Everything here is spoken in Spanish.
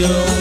río.